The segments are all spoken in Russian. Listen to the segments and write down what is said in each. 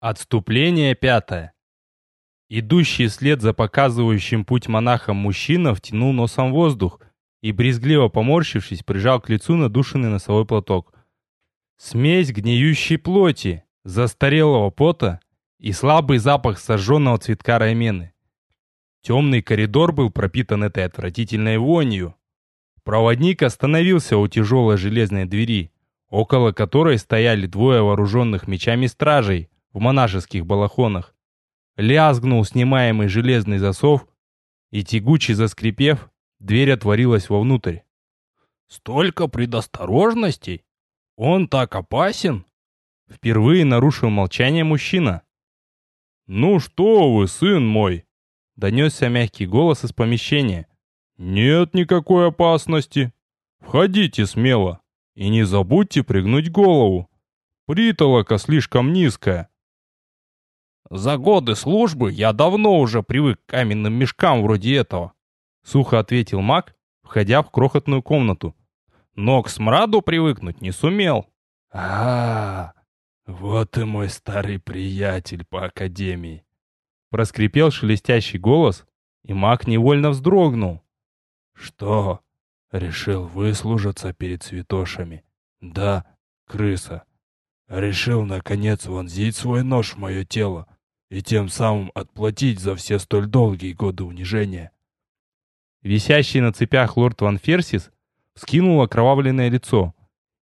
Отступление пятое. Идущий вслед за показывающим путь монахом мужчина втянул носом воздух и, брезгливо поморщившись, прижал к лицу надушенный носовой платок. Смесь гниющей плоти, застарелого пота и слабый запах сожженного цветка раймены. Темный коридор был пропитан этой отвратительной вонью. Проводник остановился у тяжелой железной двери, около которой стояли двое вооруженных мечами стражей, в монашеских балахонах. Лязгнул снимаемый железный засов, и тягуче заскрипев, дверь отворилась вовнутрь. «Столько предосторожностей! Он так опасен!» Впервые нарушил молчание мужчина. «Ну что вы, сын мой!» Донесся мягкий голос из помещения. «Нет никакой опасности. Входите смело и не забудьте пригнуть голову. Притолока слишком низкая. За годы службы я давно уже привык к каменным мешкам вроде этого. Сухо ответил маг, входя в крохотную комнату. Но к смраду привыкнуть не сумел. а, -а, -а вот и мой старый приятель по академии. Проскрипел шелестящий голос, и маг невольно вздрогнул. Что, решил выслужиться перед святошами? Да, крыса. Решил, наконец, вонзить свой нож в мое тело и тем самым отплатить за все столь долгие годы унижения. Висящий на цепях лорд Ван Ферсис скинул окровавленное лицо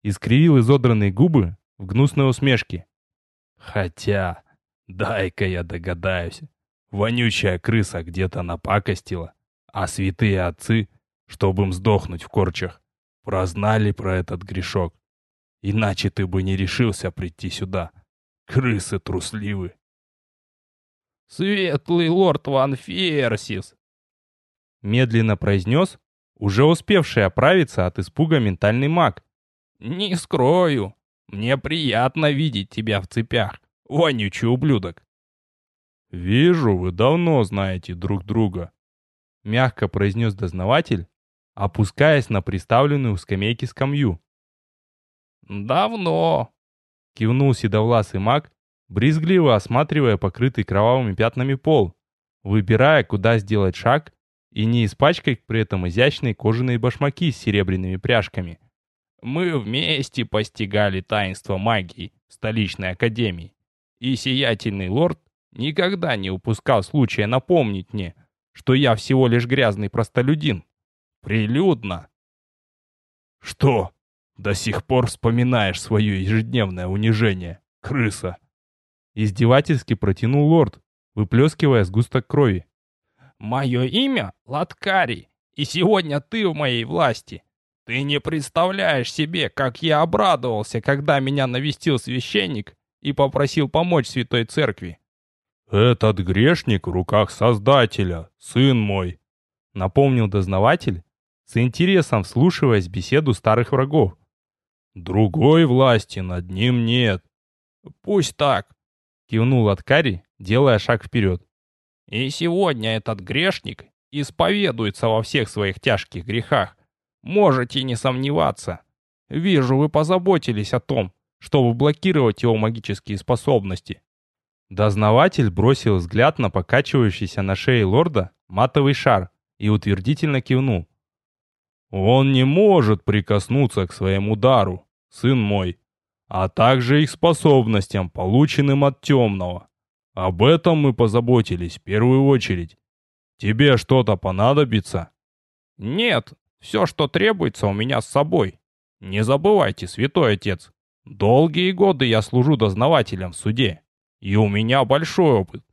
и скривил изодранные губы в гнусной усмешке. Хотя, дай-ка я догадаюсь, вонючая крыса где-то напакостила, а святые отцы, чтобы им сдохнуть в корчах, прознали про этот грешок. Иначе ты бы не решился прийти сюда. Крысы трусливы. «Светлый лорд Ван Ферсис!» Медленно произнес, уже успевший оправиться от испуга ментальный маг. «Не скрою, мне приятно видеть тебя в цепях, вонючий ублюдок!» «Вижу, вы давно знаете друг друга», — мягко произнес дознаватель, опускаясь на приставленную у скамейки скамью. «Давно», — кивнул седовласый маг, брезгливо осматривая покрытый кровавыми пятнами пол, выбирая, куда сделать шаг и не испачкать при этом изящные кожаные башмаки с серебряными пряжками. «Мы вместе постигали таинство магии в столичной академии, и сиятельный лорд никогда не упускал случая напомнить мне, что я всего лишь грязный простолюдин. Прилюдно!» «Что, до сих пор вспоминаешь свое ежедневное унижение, крыса?» Издевательски протянул лорд, выплескивая сгусток крови. «Мое имя Латкари, и сегодня ты в моей власти. Ты не представляешь себе, как я обрадовался, когда меня навестил священник и попросил помочь святой церкви». «Этот грешник в руках Создателя, сын мой», — напомнил дознаватель, с интересом вслушиваясь в беседу старых врагов. «Другой власти над ним нет». «Пусть так, Кивнул Аткари, делая шаг вперед. И сегодня этот грешник исповедуется во всех своих тяжких грехах. Можете не сомневаться. Вижу, вы позаботились о том, чтобы блокировать его магические способности. Дознаватель бросил взгляд на покачивающийся на шее лорда матовый шар и утвердительно кивнул. «Он не может прикоснуться к своему дару, сын мой а также их способностям, полученным от темного. Об этом мы позаботились в первую очередь. Тебе что-то понадобится? Нет, все, что требуется, у меня с собой. Не забывайте, святой отец, долгие годы я служу дознавателем в суде, и у меня большой опыт.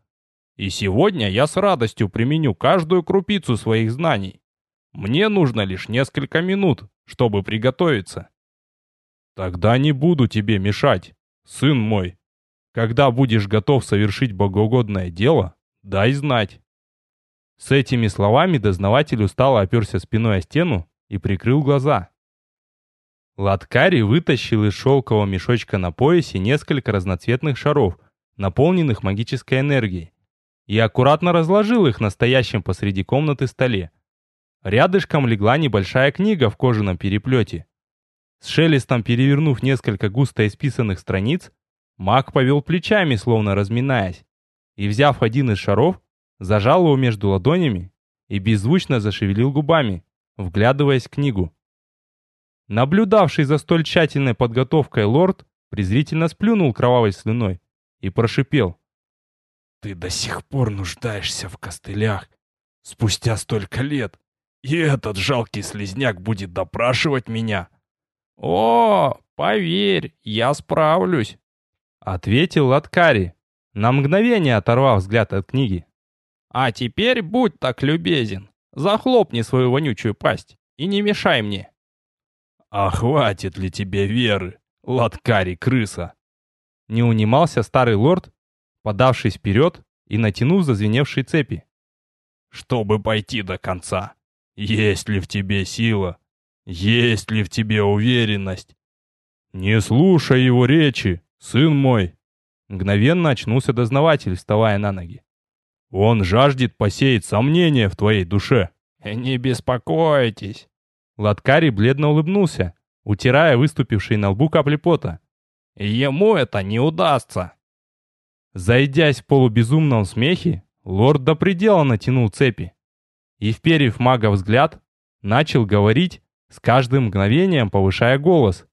И сегодня я с радостью применю каждую крупицу своих знаний. Мне нужно лишь несколько минут, чтобы приготовиться. Тогда не буду тебе мешать, сын мой. Когда будешь готов совершить богоугодное дело, дай знать. С этими словами дознаватель устало оперся спиной о стену и прикрыл глаза. Латкари вытащил из шелкового мешочка на поясе несколько разноцветных шаров, наполненных магической энергией, и аккуратно разложил их на стоящем посреди комнаты столе. Рядышком легла небольшая книга в кожаном переплете, с шелестом перевернув несколько густо исписанных страниц, Маг повел плечами, словно разминаясь, и, взяв один из шаров, зажал его между ладонями и беззвучно зашевелил губами, вглядываясь в книгу. Наблюдавший за столь тщательной подготовкой лорд презрительно сплюнул кровавой слюной и прошипел. «Ты до сих пор нуждаешься в костылях, спустя столько лет, и этот жалкий слезняк будет допрашивать меня?» «О, поверь, я справлюсь», — ответил Латкари, на мгновение оторвав взгляд от книги. «А теперь будь так любезен, захлопни свою вонючую пасть и не мешай мне». «А хватит ли тебе веры, Латкари-крыса?» Не унимался старый лорд, подавшись вперед и натянув зазвеневшие цепи. «Чтобы пойти до конца, есть ли в тебе сила? Есть ли в тебе уверенность?» «Не слушай его речи, сын мой!» Мгновенно очнулся дознаватель, вставая на ноги. «Он жаждет посеять сомнения в твоей душе». «Не беспокойтесь!» Латкари бледно улыбнулся, утирая выступившие на лбу капли пота. «Ему это не удастся!» Зайдясь в полубезумном смехе, лорд до предела натянул цепи и, вперев мага взгляд, начал говорить, с каждым мгновением повышая голос.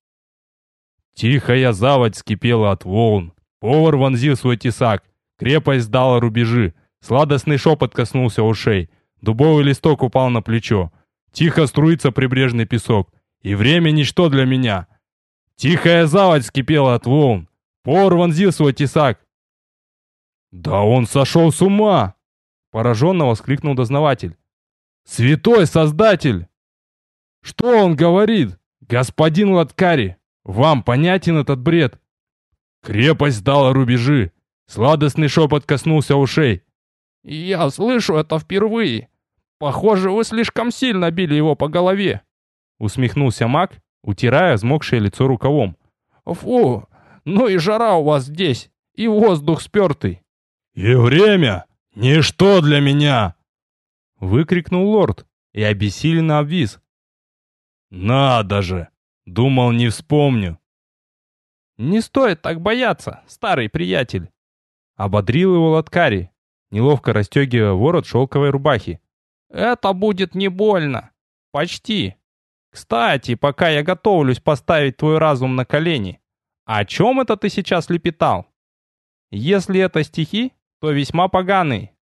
Тихая заводь скипела от волн, Повар вонзил свой тесак. Крепость дала рубежи. Сладостный шепот коснулся ушей. Дубовый листок упал на плечо. Тихо струится прибрежный песок. И время ничто для меня. Тихая заводь скипела от волн. Повар вонзил свой тесак. «Да он сошел с ума!» Пораженно воскликнул дознаватель. «Святой Создатель!» «Что он говорит? Господин Латкари, вам понятен этот бред?» Крепость дала рубежи. Сладостный шепот коснулся ушей. «Я слышу это впервые. Похоже, вы слишком сильно били его по голове», — усмехнулся маг, утирая взмокшее лицо рукавом. «Фу, ну и жара у вас здесь, и воздух спертый». «И время — ничто для меня!» — выкрикнул лорд и обессиленно обвис. «Надо же! Думал, не вспомню. «Не стоит так бояться, старый приятель!» Ободрил его Латкари, неловко расстегивая ворот шелковой рубахи. «Это будет не больно. Почти. Кстати, пока я готовлюсь поставить твой разум на колени, о чем это ты сейчас лепетал? Если это стихи, то весьма поганые».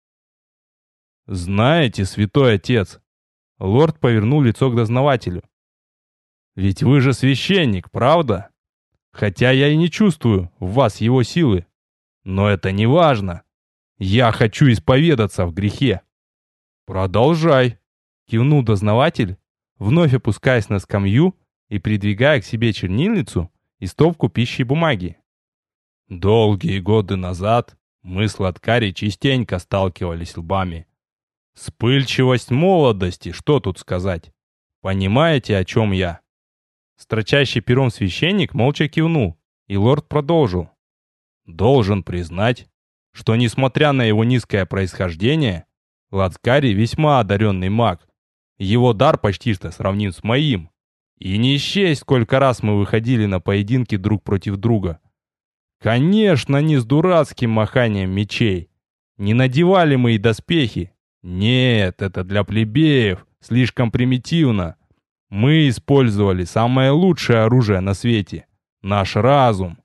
«Знаете, святой отец...» Лорд повернул лицо к дознавателю. «Ведь вы же священник, правда?» Хотя я и не чувствую в вас его силы. Но это не важно. Я хочу исповедаться в грехе. Продолжай, кивнул дознаватель, вновь опускаясь на скамью и придвигая к себе чернильницу и стопку пищи и бумаги. Долгие годы назад мы с Латкари частенько сталкивались лбами. Вспыльчивость молодости, что тут сказать? Понимаете, о чем я? Строчащий пером священник молча кивнул, и лорд продолжил. «Должен признать, что, несмотря на его низкое происхождение, Лацкари весьма одаренный маг. Его дар почти что сравним с моим. И не счесть, сколько раз мы выходили на поединки друг против друга. Конечно, не с дурацким маханием мечей. Не надевали мы и доспехи. Нет, это для плебеев, слишком примитивно. Мы использовали самое лучшее оружие на свете — наш разум.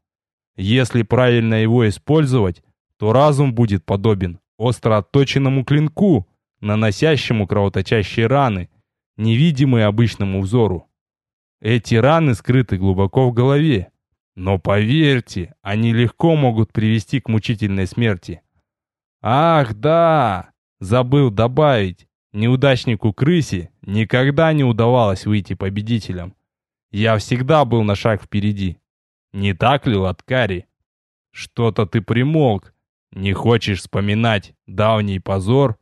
Если правильно его использовать, то разум будет подобен остро отточенному клинку, наносящему кровоточащие раны, невидимые обычному взору. Эти раны скрыты глубоко в голове, но поверьте, они легко могут привести к мучительной смерти. Ах, да, забыл добавить, Неудачнику-крысе никогда не удавалось выйти победителем. Я всегда был на шаг впереди. Не так ли, Латкари? Что-то ты примолк. Не хочешь вспоминать давний позор?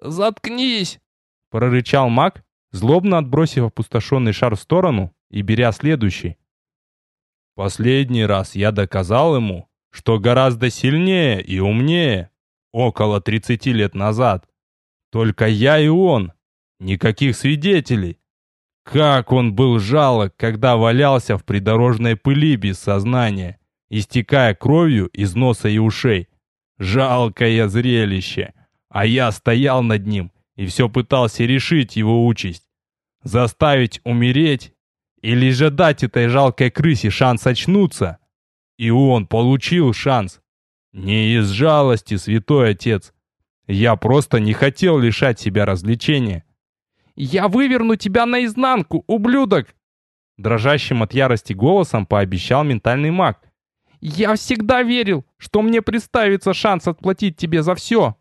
«Заткнись!» — прорычал маг, злобно отбросив опустошенный шар в сторону и беря следующий. Последний раз я доказал ему, что гораздо сильнее и умнее, около 30 лет назад. Только я и он. Никаких свидетелей. Как он был жалок, когда валялся в придорожной пыли без сознания истекая кровью из носа и ушей. Жалкое зрелище. А я стоял над ним и все пытался решить его участь. Заставить умереть или же дать этой жалкой крысе шанс очнуться. И он получил шанс. Не из жалости, святой отец. Я просто не хотел лишать себя развлечения. «Я выверну тебя наизнанку, ублюдок!» Дрожащим от ярости голосом пообещал ментальный маг. «Я всегда верил, что мне представится шанс отплатить тебе за все!»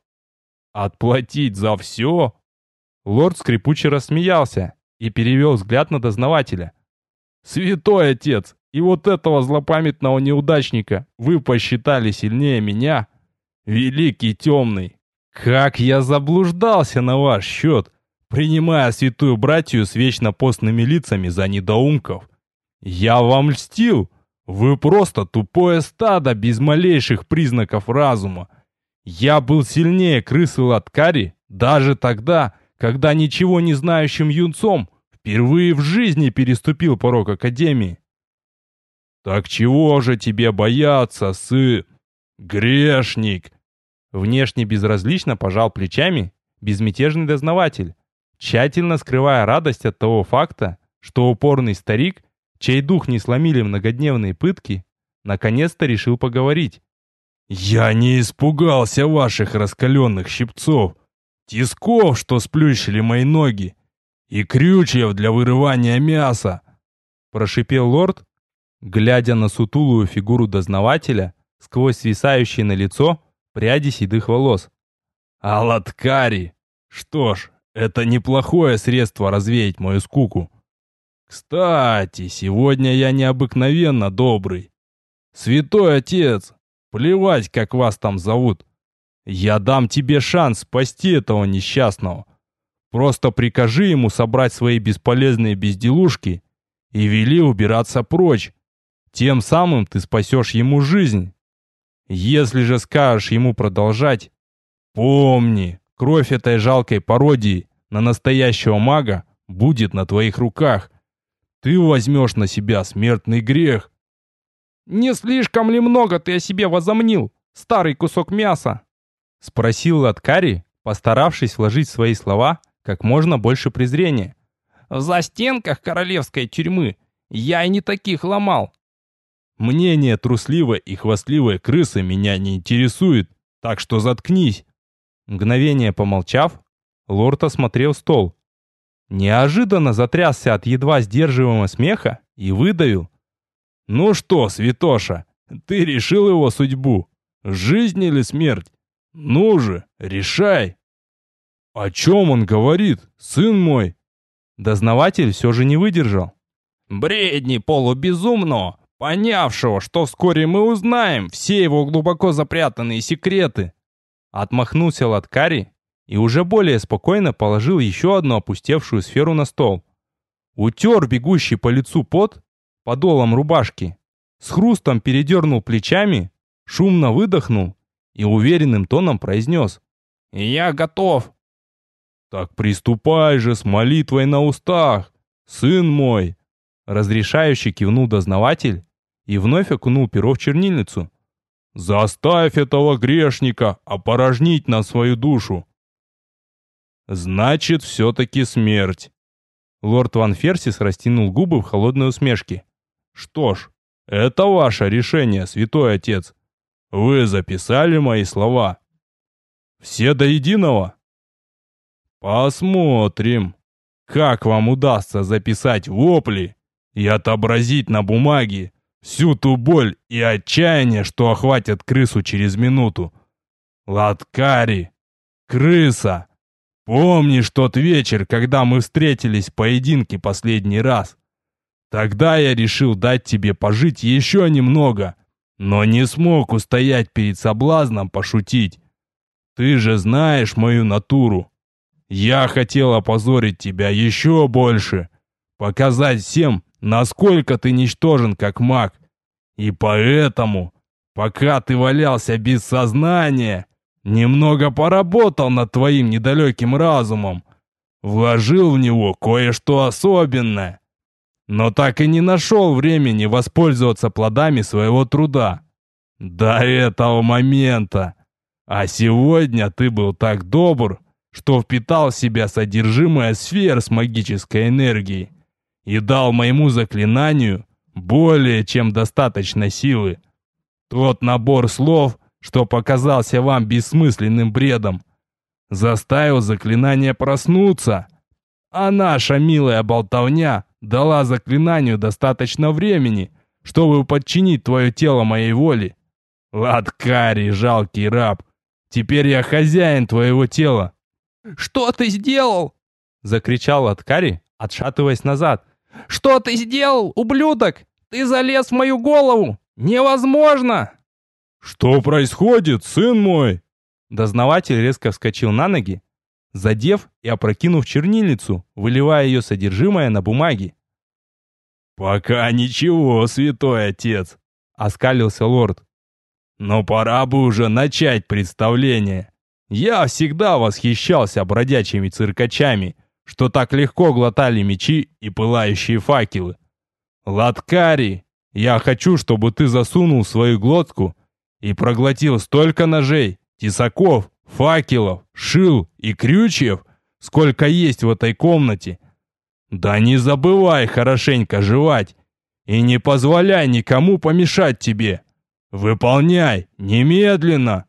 «Отплатить за все?» Лорд скрипуче рассмеялся и перевел взгляд на дознавателя. «Святой отец, и вот этого злопамятного неудачника вы посчитали сильнее меня? Великий темный, как я заблуждался на ваш счет, принимая святую братью с вечно постными лицами за недоумков. Я вам льстил. Вы просто тупое стадо без малейших признаков разума. Я был сильнее крысы Латкари даже тогда, когда ничего не знающим юнцом впервые в жизни переступил порог Академии. Так чего же тебе бояться, сы... грешник? Внешне безразлично пожал плечами безмятежный дознаватель, тщательно скрывая радость от того факта, что упорный старик, чей дух не сломили многодневные пытки, наконец-то решил поговорить. «Я не испугался ваших раскаленных щипцов, тисков, что сплющили мои ноги, и крючьев для вырывания мяса!» Прошипел лорд, глядя на сутулую фигуру дознавателя сквозь свисающее на лицо пряди седых волос. «Алаткари! Что ж, это неплохое средство развеять мою скуку. Кстати, сегодня я необыкновенно добрый. Святой отец, плевать, как вас там зовут. Я дам тебе шанс спасти этого несчастного. Просто прикажи ему собрать свои бесполезные безделушки и вели убираться прочь. Тем самым ты спасешь ему жизнь. Если же скажешь ему продолжать, помни, кровь этой жалкой пародии на настоящего мага будет на твоих руках. Ты возьмешь на себя смертный грех. «Не слишком ли много ты о себе возомнил, старый кусок мяса?» Спросил Латкари, постаравшись вложить в свои слова как можно больше презрения. «В застенках королевской тюрьмы я и не таких ломал. Мнение трусливой и хвастливой крысы меня не интересует, так что заткнись. Мгновение помолчав, лорд осмотрел стол. Неожиданно затрясся от едва сдерживаемого смеха и выдавил. «Ну что, святоша, ты решил его судьбу? Жизнь или смерть? Ну же, решай!» «О чем он говорит, сын мой?» Дознаватель все же не выдержал. «Бредни полубезумного! Понявшего, что вскоре мы узнаем все его глубоко запрятанные секреты. Отмахнулся Латкари и уже более спокойно положил еще одну опустевшую сферу на стол. Утер бегущий по лицу пот подолом рубашки, с хрустом передернул плечами, шумно выдохнул и уверенным тоном произнес «Я готов». «Так приступай же с молитвой на устах, сын мой!» Разрешающий кивнул дознаватель и вновь окунул перо в чернильницу. «Заставь этого грешника опорожнить на свою душу!» «Значит, все-таки смерть!» Лорд Ван Ферсис растянул губы в холодной усмешке. «Что ж, это ваше решение, святой отец. Вы записали мои слова. Все до единого?» «Посмотрим, как вам удастся записать вопли и отобразить на бумаге всю ту боль и отчаяние, что охватят крысу через минуту. Латкари, крыса, помнишь тот вечер, когда мы встретились в поединке последний раз? Тогда я решил дать тебе пожить еще немного, но не смог устоять перед соблазном пошутить. Ты же знаешь мою натуру. Я хотел опозорить тебя еще больше, показать всем, насколько ты ничтожен как маг. И поэтому, пока ты валялся без сознания, немного поработал над твоим недалеким разумом, вложил в него кое-что особенное. но так и не нашел времени воспользоваться плодами своего труда. До этого момента. А сегодня ты был так добр, что впитал в себя содержимое сфер с магической энергией и дал моему заклинанию более чем достаточно силы. Тот набор слов, что показался вам бессмысленным бредом, заставил заклинание проснуться, а наша милая болтовня дала заклинанию достаточно времени, чтобы подчинить твое тело моей воле. Ладкари, жалкий раб, теперь я хозяин твоего тела. «Что ты сделал?» — закричал Ладкари, отшатываясь назад. «Что ты сделал, ублюдок? Ты залез в мою голову! Невозможно!» «Что происходит, сын мой?» Дознаватель резко вскочил на ноги, задев и опрокинув чернильницу, выливая ее содержимое на бумаги. «Пока ничего, святой отец», — оскалился лорд. «Но пора бы уже начать представление. Я всегда восхищался бродячими циркачами, что так легко глотали мечи и пылающие факелы. Латкари, я хочу, чтобы ты засунул свою глотку и проглотил столько ножей, тесаков, факелов, шил и крючьев, сколько есть в этой комнате. Да не забывай хорошенько жевать и не позволяй никому помешать тебе. Выполняй немедленно.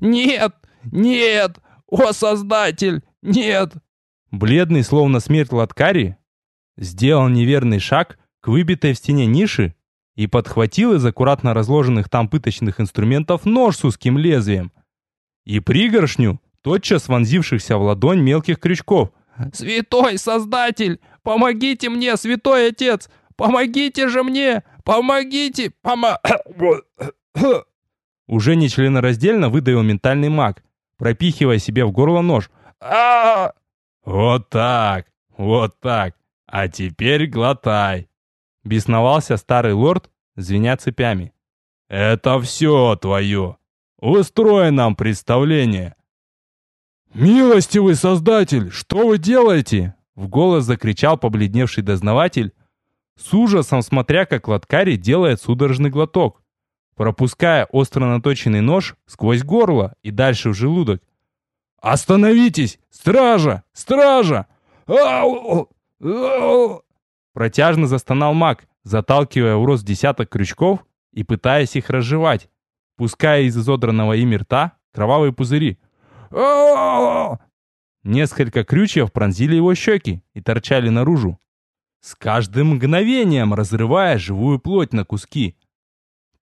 Нет, нет, о Создатель, нет. Бледный, словно смерть Латкари, сделал неверный шаг к выбитой в стене нише и подхватил из аккуратно разложенных там пыточных инструментов нож с узким лезвием и пригоршню, тотчас вонзившихся в ладонь мелких крючков. «Святой Создатель! Помогите мне, Святой Отец! Помогите же мне! Помогите! Помо...» Уже нечленораздельно выдавил ментальный маг, пропихивая себе в горло нож. а «Вот так! Вот так! А теперь глотай!» Бесновался старый лорд, звеня цепями. «Это все твое! Устрой нам представление!» «Милостивый создатель, что вы делаете?» В голос закричал побледневший дознаватель, с ужасом смотря, как Латкари делает судорожный глоток, пропуская остро наточенный нож сквозь горло и дальше в желудок. «Остановитесь! Стража! Стража! Ау! Ау!» Протяжно застонал маг, заталкивая в рост десяток крючков и пытаясь их разжевать, пуская из изодранного ими рта кровавые пузыри. Несколько крючьев пронзили его щеки и торчали наружу, с каждым мгновением разрывая живую плоть на куски.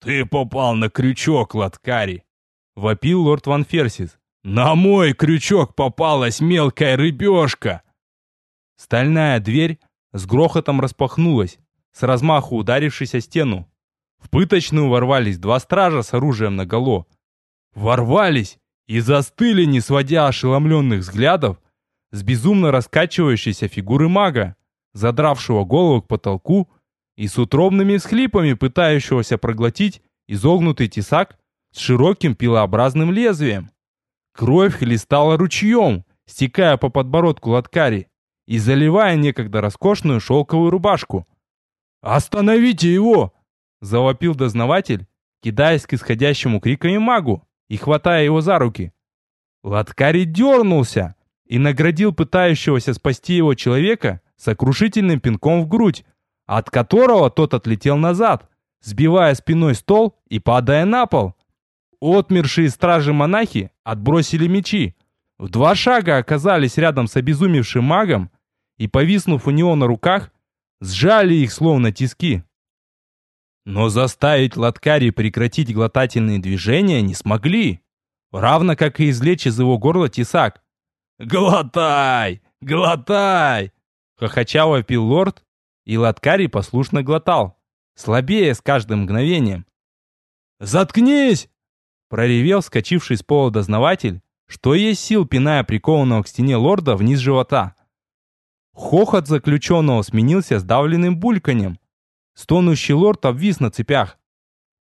«Ты попал на крючок, Латкари!» — вопил лорд Ван Ферсис. «На мой крючок попалась мелкая рыбешка!» Стальная дверь с грохотом распахнулась, с размаху ударившись о стену. В пыточную ворвались два стража с оружием наголо. Ворвались и застыли, не сводя ошеломленных взглядов, с безумно раскачивающейся фигуры мага, задравшего голову к потолку и с утробными всхлипами пытающегося проглотить изогнутый тесак с широким пилообразным лезвием. Кровь хлестала ручьем, стекая по подбородку Латкари и заливая некогда роскошную шелковую рубашку. «Остановите его!» — завопил дознаватель, кидаясь к исходящему криками магу и хватая его за руки. Латкари дернулся и наградил пытающегося спасти его человека сокрушительным пинком в грудь, от которого тот отлетел назад, сбивая спиной стол и падая на пол. Отмершие стражи-монахи отбросили мечи, в два шага оказались рядом с обезумевшим магом и, повиснув у него на руках, сжали их словно тиски. Но заставить Латкари прекратить глотательные движения не смогли, равно как и извлечь из его горла тесак. «Глотай! Глотай!» Хохоча вопил лорд, и Латкари послушно глотал, слабее с каждым мгновением. «Заткнись!» Проревел вскочивший с пола дознаватель, что есть сил, пиная прикованного к стене лорда вниз живота. Хохот заключенного сменился сдавленным бульканьем. Стонущий лорд обвис на цепях.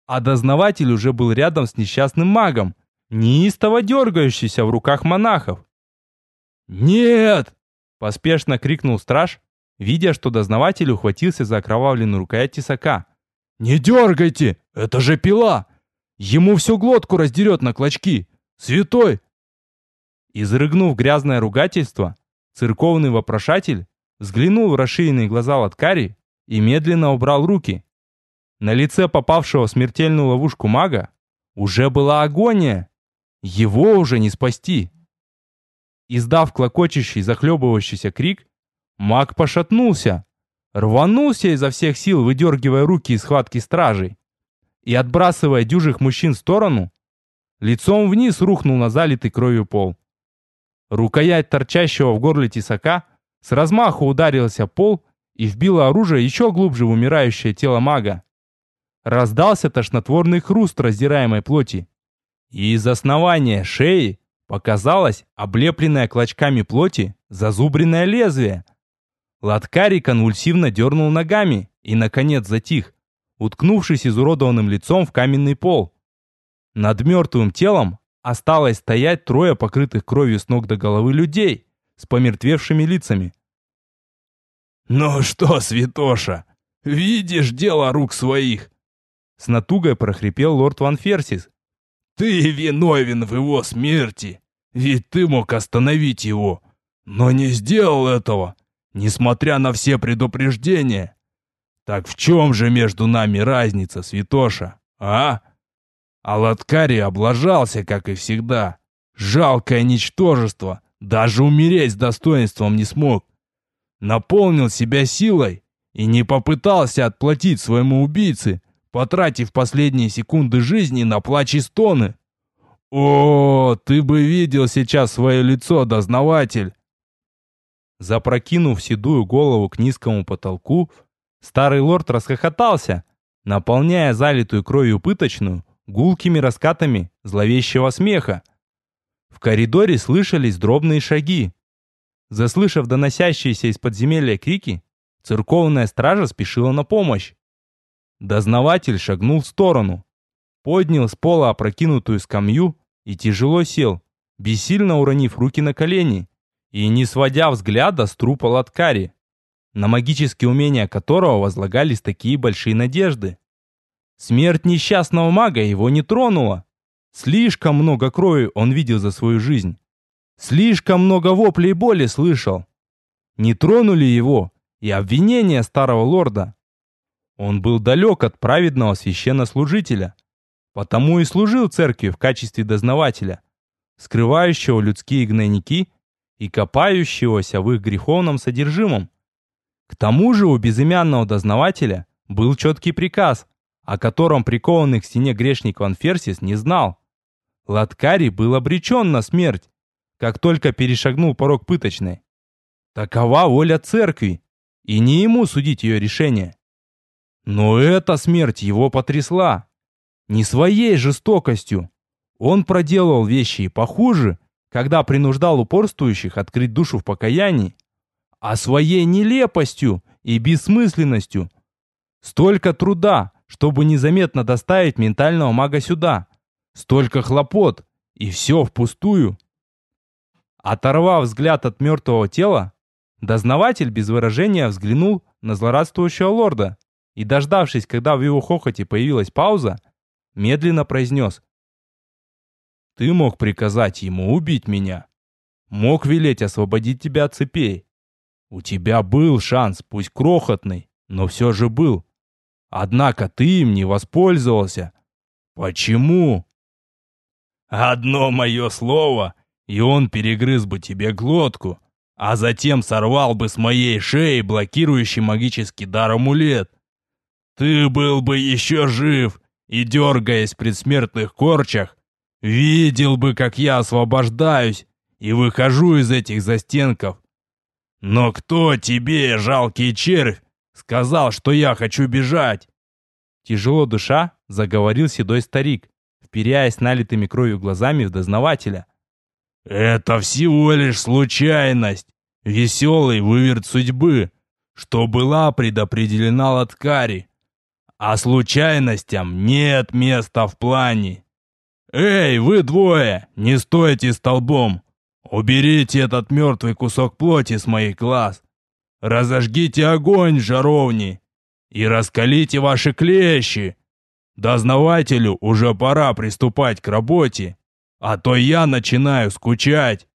А дознаватель уже был рядом с несчастным магом, неистово дергающийся в руках монахов. «Нет!» – поспешно крикнул страж видя, что дознаватель ухватился за окровавленную рукоять тесака. «Не дергайте! Это же пила! Ему всю глотку раздерет на клочки! Святой!» Изрыгнув грязное ругательство, церковный вопрошатель взглянул в расширенные глаза Латкари и медленно убрал руки. На лице попавшего в смертельную ловушку мага уже была агония. Его уже не спасти. Издав клокочущий, захлебывающийся крик, маг пошатнулся, рванулся изо всех сил, выдергивая руки из схватки стражей, и, отбрасывая дюжих мужчин в сторону, лицом вниз рухнул на залитый кровью пол. Рукоять торчащего в горле тесака с размаху ударилась о пол и вбила оружие еще глубже в умирающее тело мага. Раздался тошнотворный хруст раздираемой плоти, и из основания шеи показалось облепленное клочками плоти зазубренное лезвие. Латкари конвульсивно дернул ногами и, наконец, затих, уткнувшись изуродованным лицом в каменный пол. Над мертвым телом осталось стоять трое покрытых кровью с ног до головы людей с помертвевшими лицами. «Ну что, святоша, видишь дело рук своих?» С натугой прохрипел лорд Ван Ферсис. «Ты виновен в его смерти, ведь ты мог остановить его, но не сделал этого, несмотря на все предупреждения. Так в чем же между нами разница, святоша, а?» А облажался, как и всегда. Жалкое ничтожество, даже умереть с достоинством не смог. Наполнил себя силой и не попытался отплатить своему убийце, потратив последние секунды жизни на плач и стоны. О, ты бы видел сейчас свое лицо, дознаватель! Запрокинув седую голову к низкому потолку, старый лорд расхохотался, наполняя залитую кровью пыточную гулкими раскатами зловещего смеха. В коридоре слышались дробные шаги. Заслышав доносящиеся из подземелья крики, церковная стража спешила на помощь. Дознаватель шагнул в сторону, поднял с пола опрокинутую скамью и тяжело сел, бессильно уронив руки на колени и не сводя взгляда с трупа Латкари, на магические умения которого возлагались такие большие надежды. Смерть несчастного мага его не тронула. Слишком много крови он видел за свою жизнь. Слишком много воплей и боли слышал. Не тронули его и обвинения старого лорда. Он был далек от праведного священнослужителя, потому и служил церкви в качестве дознавателя, скрывающего людские гнойники и копающегося в их греховном содержимом. К тому же у безымянного дознавателя был четкий приказ о котором прикованный к стене грешник Ван Ферсис не знал. Латкари был обречен на смерть, как только перешагнул порог пыточной. Такова воля церкви, и не ему судить ее решение. Но эта смерть его потрясла. Не своей жестокостью. Он проделал вещи и похуже, когда принуждал упорствующих открыть душу в покаянии, а своей нелепостью и бессмысленностью. Столько труда, чтобы незаметно доставить ментального мага сюда. Столько хлопот, и все впустую. Оторвав взгляд от мертвого тела, дознаватель без выражения взглянул на злорадствующего лорда и, дождавшись, когда в его хохоте появилась пауза, медленно произнес. «Ты мог приказать ему убить меня. Мог велеть освободить тебя от цепей. У тебя был шанс, пусть крохотный, но все же был. Однако ты им не воспользовался. Почему? Одно мое слово, и он перегрыз бы тебе глотку, а затем сорвал бы с моей шеи блокирующий магический дар амулет. Ты был бы еще жив и, дергаясь в предсмертных корчах, видел бы, как я освобождаюсь и выхожу из этих застенков. Но кто тебе, жалкий червь, Сказал, что я хочу бежать!» Тяжело душа, заговорил седой старик, вперяясь налитыми кровью глазами в дознавателя. «Это всего лишь случайность, веселый выверт судьбы, что была предопределена Латкари. А случайностям нет места в плане. Эй, вы двое, не стойте столбом! Уберите этот мертвый кусок плоти с моих глаз! разожгите огонь в жаровне и раскалите ваши клещи. Дознавателю уже пора приступать к работе, а то я начинаю скучать.